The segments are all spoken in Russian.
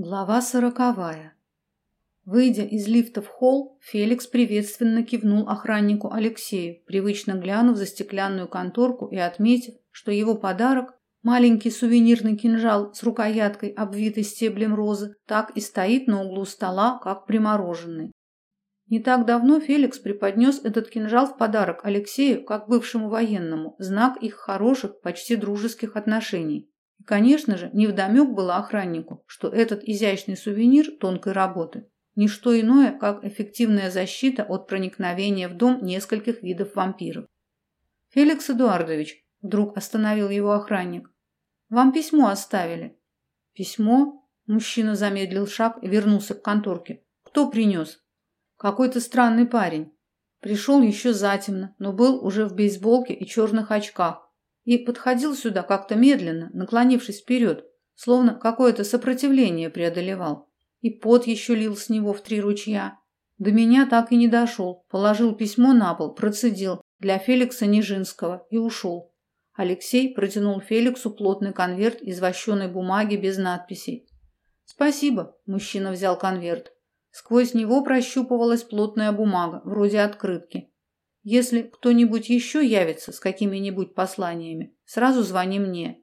Глава сороковая. Выйдя из лифта в холл, Феликс приветственно кивнул охраннику Алексею, привычно глянув за стеклянную конторку и отметив, что его подарок, маленький сувенирный кинжал с рукояткой, обвитой стеблем розы, так и стоит на углу стола, как примороженный. Не так давно Феликс преподнес этот кинжал в подарок Алексею, как бывшему военному, знак их хороших, почти дружеских отношений. И, конечно же, невдомек было охраннику, что этот изящный сувенир тонкой работы – не что иное, как эффективная защита от проникновения в дом нескольких видов вампиров. «Феликс Эдуардович», – вдруг остановил его охранник, – «вам письмо оставили». «Письмо?» – мужчина замедлил шаг и вернулся к конторке. «Кто принес?» «Какой-то странный парень. Пришел еще затемно, но был уже в бейсболке и черных очках и подходил сюда как-то медленно, наклонившись вперед, словно какое-то сопротивление преодолевал. И пот еще лил с него в три ручья. До меня так и не дошел, положил письмо на пол, процедил для Феликса Нижинского и ушел. Алексей протянул Феликсу плотный конверт из вощеной бумаги без надписей. «Спасибо», – мужчина взял конверт. Сквозь него прощупывалась плотная бумага, вроде открытки. Если кто-нибудь еще явится с какими-нибудь посланиями, сразу звони мне.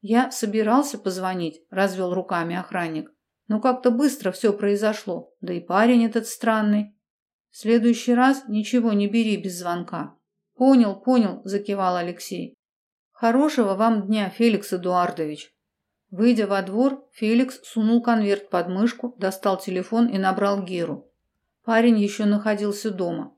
Я собирался позвонить, развел руками охранник. Но как-то быстро все произошло, да и парень этот странный. В следующий раз ничего не бери без звонка. Понял, понял, закивал Алексей. Хорошего вам дня, Феликс Эдуардович. Выйдя во двор, Феликс сунул конверт под мышку, достал телефон и набрал Геру. Парень еще находился дома.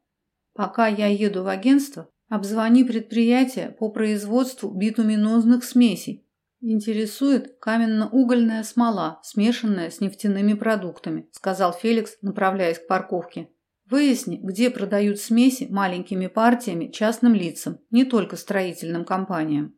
Пока я еду в агентство, обзвони предприятие по производству битуминозных смесей. Интересует каменно-угольная смола, смешанная с нефтяными продуктами, сказал Феликс, направляясь к парковке. Выясни, где продают смеси маленькими партиями частным лицам, не только строительным компаниям.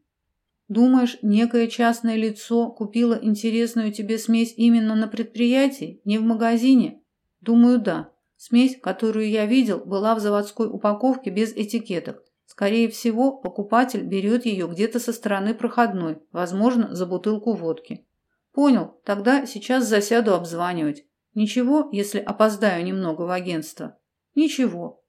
Думаешь, некое частное лицо купило интересную тебе смесь именно на предприятии, не в магазине? Думаю, да. Смесь, которую я видел, была в заводской упаковке без этикеток. Скорее всего, покупатель берет ее где-то со стороны проходной, возможно, за бутылку водки. Понял, тогда сейчас засяду обзванивать. Ничего, если опоздаю немного в агентство? Ничего.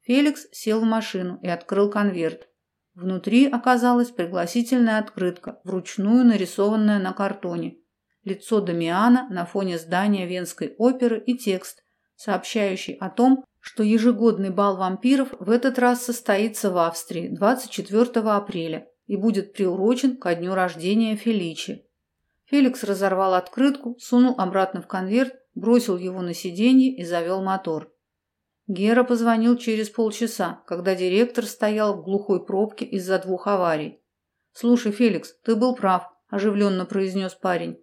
Феликс сел в машину и открыл конверт. Внутри оказалась пригласительная открытка, вручную нарисованная на картоне. Лицо Дамиана на фоне здания Венской оперы и текст, сообщающий о том, что ежегодный бал вампиров в этот раз состоится в Австрии 24 апреля и будет приурочен ко дню рождения Феличи. Феликс разорвал открытку, сунул обратно в конверт, бросил его на сиденье и завел мотор. Гера позвонил через полчаса, когда директор стоял в глухой пробке из-за двух аварий. «Слушай, Феликс, ты был прав», – оживленно произнес парень.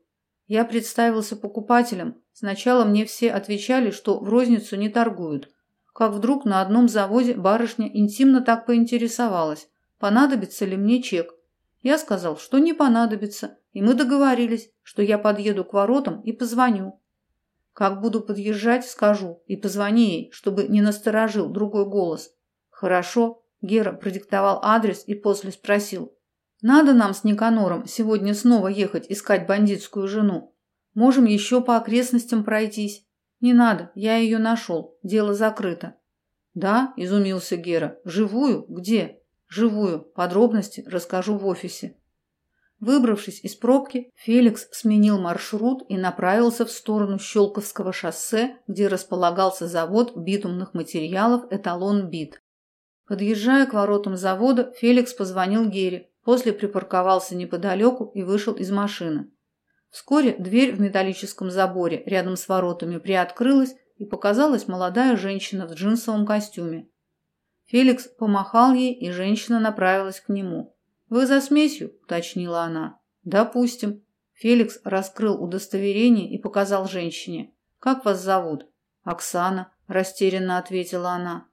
Я представился покупателем. Сначала мне все отвечали, что в розницу не торгуют. Как вдруг на одном заводе барышня интимно так поинтересовалась, понадобится ли мне чек. Я сказал, что не понадобится, и мы договорились, что я подъеду к воротам и позвоню. Как буду подъезжать, скажу, и позвони ей, чтобы не насторожил другой голос. Хорошо, Гера продиктовал адрес и после спросил, надо нам с Никанором сегодня снова ехать искать бандитскую жену. Можем еще по окрестностям пройтись. Не надо, я ее нашел. Дело закрыто. Да, изумился Гера. Живую? Где? Живую. Подробности расскажу в офисе. Выбравшись из пробки, Феликс сменил маршрут и направился в сторону Щелковского шоссе, где располагался завод битумных материалов «Эталон Бит». Подъезжая к воротам завода, Феликс позвонил Гере, После припарковался неподалеку и вышел из машины. Вскоре дверь в металлическом заборе рядом с воротами приоткрылась, и показалась молодая женщина в джинсовом костюме. Феликс помахал ей, и женщина направилась к нему. «Вы за смесью?» – уточнила она. «Допустим». Феликс раскрыл удостоверение и показал женщине. «Как вас зовут?» «Оксана», – растерянно ответила она.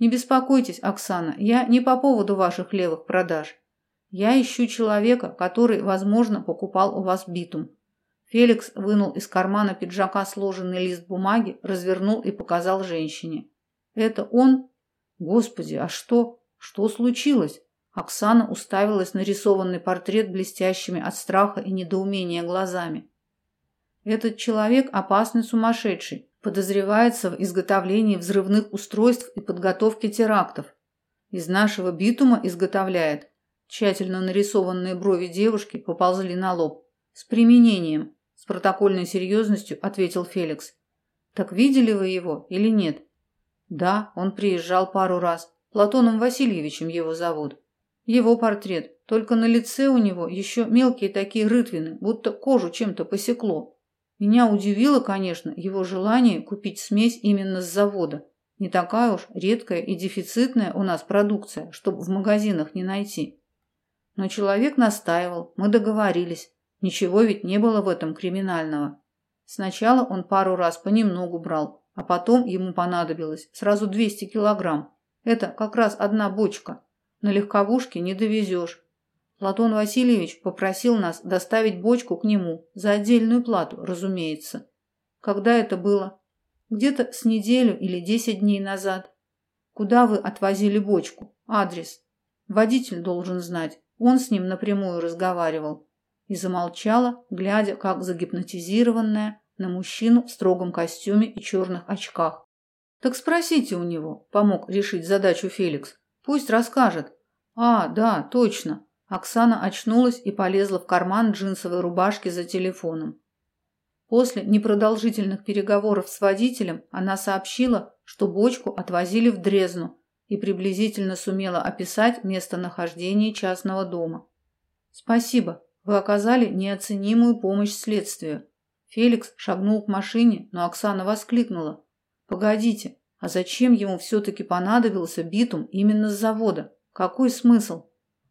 «Не беспокойтесь, Оксана, я не по поводу ваших левых продаж. Я ищу человека, который, возможно, покупал у вас битум. Феликс вынул из кармана пиджака сложенный лист бумаги, развернул и показал женщине. Это он? Господи, а что? Что случилось? Оксана уставилась на рисованный портрет блестящими от страха и недоумения глазами. Этот человек опасный сумасшедший, подозревается в изготовлении взрывных устройств и подготовке терактов. Из нашего битума изготовляет. Тщательно нарисованные брови девушки поползли на лоб. С применением, с протокольной серьезностью ответил Феликс. Так видели вы его или нет? Да, он приезжал пару раз. Платоном Васильевичем его зовут. Его портрет, только на лице у него еще мелкие такие рытвины, будто кожу чем-то посекло. Меня удивило, конечно, его желание купить смесь именно с завода. Не такая уж редкая и дефицитная у нас продукция, чтобы в магазинах не найти. Но человек настаивал, мы договорились. Ничего ведь не было в этом криминального. Сначала он пару раз понемногу брал, а потом ему понадобилось сразу 200 килограмм. Это как раз одна бочка. На легковушке не довезешь. Платон Васильевич попросил нас доставить бочку к нему за отдельную плату, разумеется. Когда это было? Где-то с неделю или десять дней назад. Куда вы отвозили бочку? Адрес. Водитель должен знать. Он с ним напрямую разговаривал. И замолчала, глядя, как загипнотизированная, на мужчину в строгом костюме и черных очках. Так спросите у него, помог решить задачу Феликс. Пусть расскажет. А, да, точно. Оксана очнулась и полезла в карман джинсовой рубашки за телефоном. После непродолжительных переговоров с водителем она сообщила, что бочку отвозили в Дрезну и приблизительно сумела описать местонахождение частного дома. Спасибо, вы оказали неоценимую помощь следствию. Феликс шагнул к машине, но Оксана воскликнула: "Погодите, а зачем ему все таки понадобился битум именно с завода? Какой смысл?"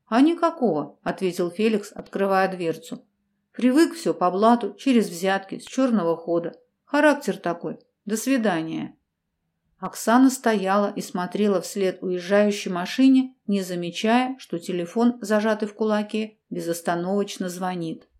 "А никакого", ответил Феликс, открывая дверцу. "Привык все по блату, через взятки, с черного хода. Характер такой. До свидания". Оксана стояла и смотрела вслед уезжающей машине, не замечая, что телефон, зажатый в кулаке, безостановочно звонит.